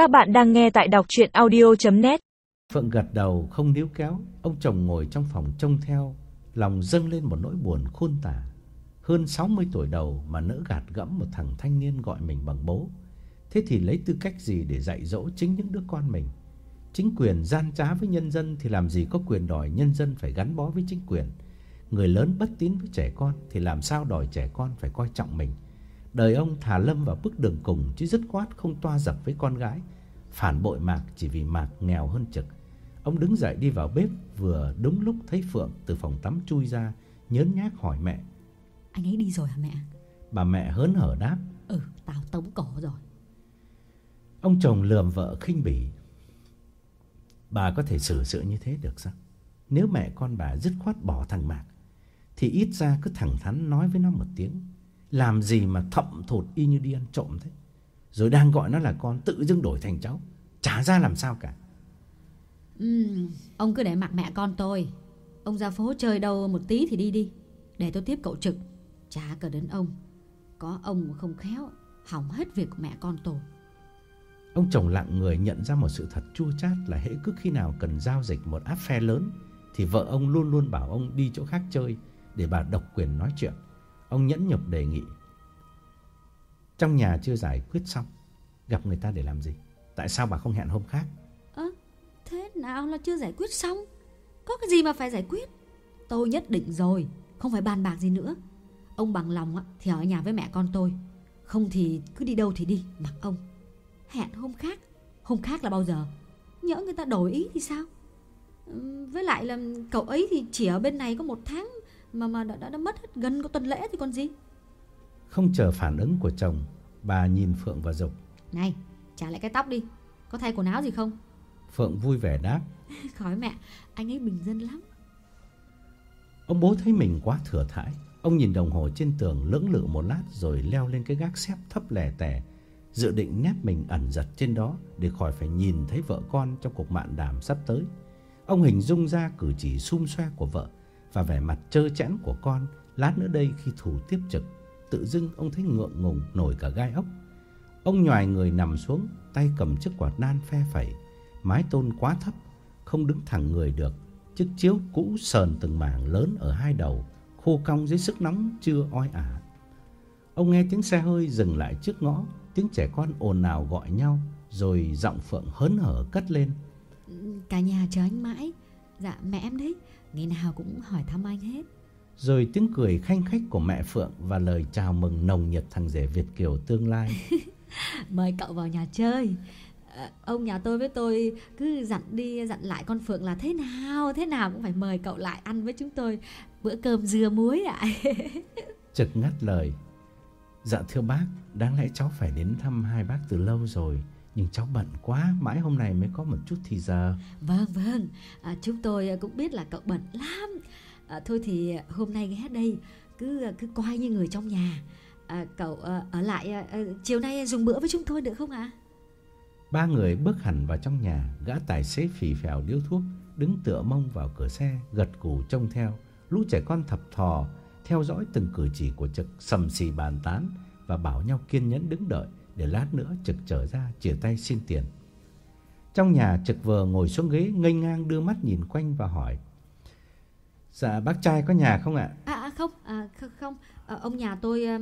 Các bạn đang nghe tại đọc chuyện audio.net Phượng gật đầu, không níu kéo. Ông chồng ngồi trong phòng trông theo. Lòng dâng lên một nỗi buồn khôn tả. Hơn 60 tuổi đầu mà nỡ gạt gẫm một thằng thanh niên gọi mình bằng bố. Thế thì lấy tư cách gì để dạy dỗ chính những đứa con mình? Chính quyền gian trá với nhân dân thì làm gì có quyền đòi nhân dân phải gắn bó với chính quyền? Người lớn bất tín với trẻ con thì làm sao đòi trẻ con phải coi trọng mình? Đời ông thả lâm vào bước đường cùng chứ dứt khoát không toa dập với con gái. Phản bội Mạc chỉ vì Mạc nghèo hơn Trực. Ông đứng dậy đi vào bếp Vừa đúng lúc thấy Phượng từ phòng tắm chui ra Nhớn nhác hỏi mẹ. Anh ấy đi rồi hả mẹ? Bà mẹ hớn hở đáp. Ừ, tao tống cổ rồi. Ông chồng lườm vợ khinh bỉ. Bà có thể xử sự như thế được sao? Nếu mẹ con bà dứt khoát bỏ thằng Mạc Thì ít ra cứ thẳng thắn nói với nó một tiếng Làm gì mà thậm thụt y như đi ăn trộm thế? Rồi đang gọi nó là con tự dưng đổi thành cháu. Chả ra làm sao cả. Ừm, Ông cứ để mặc mẹ con tôi. Ông ra phố chơi đâu một tí thì đi đi. Để tôi tiếp cậu trực. Chả cần đến ông. Có ông mà không khéo Hỏng hết việc của mẹ con tôi. Ông chồng lặng người nhận ra một sự thật chua chát là hễ cứ khi nào cần giao dịch một áp phe lớn thì vợ ông luôn luôn bảo ông đi chỗ khác chơi để bà độc quyền nói chuyện. Ông nhẫn nhục đề nghị. Trong nhà chưa giải quyết xong, gặp người ta để làm gì? Tại sao bà không hẹn hôm khác? Ơ, thế nào là chưa giải quyết xong Có cái gì mà phải giải quyết Tôi nhất định rồi Không phải bàn bạc gì nữa Ông bằng lòng á, thì ở nhà với mẹ con tôi Không thì cứ đi đâu thì đi Mặc ông Hẹn hôm khác Hôm khác là bao giờ Nhỡ người ta đổi ý thì sao Với lại là cậu ấy thì chỉ ở bên này có một tháng mà mà đã, đã, đã mất hết gần có tuần lễ thì còn gì Không chờ phản ứng của chồng, bà nhìn Phượng và Dục. Này trả lại cái tóc đi Có thay quần áo gì không Phượng vui vẻ đáp. Khỏi mẹ Anh ấy bình dân lắm Ông bố thấy mình quá thừa thãi. Ông nhìn đồng hồ trên tường lưỡng lự một lát rồi leo lên cái gác xếp thấp lè tè. Dự định nép mình ẩn giật trên đó để khỏi phải nhìn thấy vợ con trong cuộc mạn đàm sắp tới. Ông hình dung ra cử chỉ xum xoe của vợ và vẻ mặt trơ trẽn của con lát nữa đây khi thủ tiếp trực. Tự dưng ông thấy ngượng ngùng nổi cả gai ốc. Ông nhòi người nằm xuống, tay cầm chiếc quạt nan phe phẩy, mái tôn quá thấp, không đứng thẳng người được. Chiếc chiếu cũ sờn từng mảng lớn ở hai đầu, khô cong dưới sức nóng chưa oi ả. Ông nghe tiếng xe hơi dừng lại trước ngõ, tiếng trẻ con ồn ào gọi nhau, rồi giọng Phượng hớn hở cất lên. Cả nhà chờ anh mãi Dạ mẹ em đấy Ngày nào cũng hỏi thăm anh hết Rồi tiếng cười khanh khách của mẹ Phượng và lời chào mừng nồng nhiệt thằng rể Việt Kiều tương lai. Mời cậu vào nhà chơi Ờ, Ông nhà tôi với tôi cứ dặn đi dặn lại con Phượng là thế nào Thế nào cũng phải mời cậu lại ăn với chúng tôi Bữa cơm dưa muối ạ Trực ngắt lời. Dạ thưa bác, đáng lẽ cháu phải đến thăm hai bác từ lâu rồi. Nhưng cháu bận quá, mãi hôm nay mới có một chút thì giờ. Vâng vâng. À, Chúng tôi cũng biết là cậu bận lắm. À, Thôi thì hôm nay ghé đây Cứ cứ coi như người trong nhà. À, Cậu ờ, ở lại ờ, chiều nay dùng bữa với chúng tôi được không ạ? Ba người bước hẳn vào trong nhà, gã tài xế phì phèo điếu thuốc, đứng tựa mông vào cửa xe, gật gù trông theo. Lũ trẻ con thập thò, theo dõi từng cử chỉ của Trực, sầm xì bàn tán và bảo nhau kiên nhẫn đứng đợi để lát nữa Trực trở ra chìa tay xin tiền. Trong nhà Trực vừa ngồi xuống ghế ngây ngang đưa mắt nhìn quanh và hỏi. Dạ bác trai có nhà không ạ? À, à không, à, không. À, ông nhà tôi à,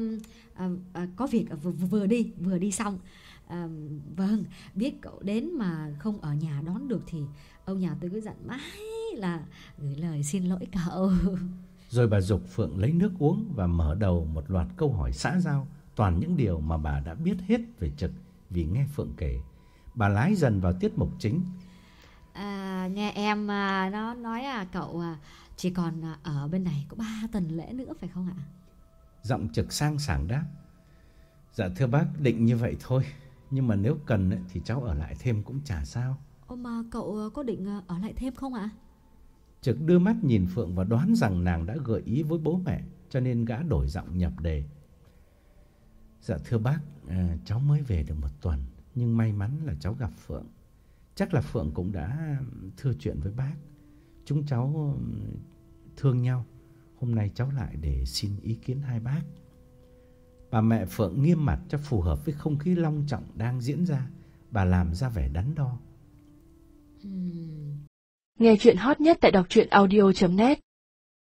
à, có việc vừa, vừa đi, vừa đi xong. À, vâng, biết cậu đến mà không ở nhà đón được thì ông nhà tôi cứ dặn mãi là gửi lời xin lỗi cậu. Rồi bà Dục Phượng lấy nước uống và mở đầu một loạt câu hỏi xã giao, toàn những điều mà bà đã biết hết về Trực vì nghe Phượng kể. Bà lái dần vào tiết mục chính. À, nghe em à, nó nói à cậu à, chỉ còn à, ở bên này có 3 tuần lễ nữa phải không ạ? Giọng Trực sang sảng đáp. Dạ thưa bác, định như vậy thôi. Nhưng mà nếu cần ấy, thì cháu ở lại thêm cũng chả sao. Ô mà cậu à, có định à, ở lại thêm không ạ? Trực đưa mắt nhìn Phượng và đoán rằng nàng đã gợi ý với bố mẹ, cho nên gã đổi giọng nhập đề. Dạ thưa bác, à, cháu mới về được một tuần, nhưng may mắn là cháu gặp Phượng. Chắc là Phượng cũng đã thưa chuyện với bác. Chúng cháu thương nhau. Hôm nay cháu lại để xin ý kiến hai bác. Bà mẹ Phượng nghiêm mặt cho phù hợp với không khí long trọng đang diễn ra. Bà làm ra vẻ đắn đo Nghe chuyện hot nhất tại đọc truyện audio.net